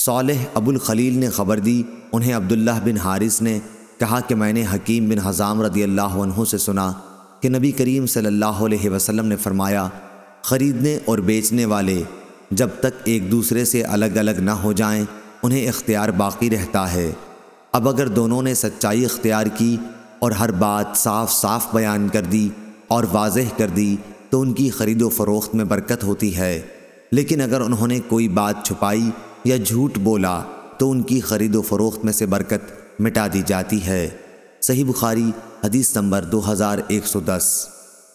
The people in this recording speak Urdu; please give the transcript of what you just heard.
صالح ابو الخلیل نے خبر دی، انہیں عبداللہ بن حارث نے کہا کہ میں نے حکیم بن حضام رضی اللہ عنہ سے سنا کہ نبی کریم صلی اللہ علیہ وسلم نے فرمایا، خریدنے اور بیچنے والے جب تک ایک دوسرے سے الگ الگ نہ ہو جائیں، انہیں اختیار باقی رہتا ہے۔ اب اگر دونوں نے سچائی اختیار کی اور ہر بات صاف صاف بیان کر دی اور واضح کر دی، تو ان کی خرید و فروخت میں برکت ہوتی ہے۔ لیکن اگر انہوں نے کوئی بات چھپائی یا جھوٹ بولا تو ان کی خرید و فروخت میں سے برکت مٹا دی جاتی ہے۔ صحیح بخاری حدیث نمبر دو ہزار ایک سو دس۔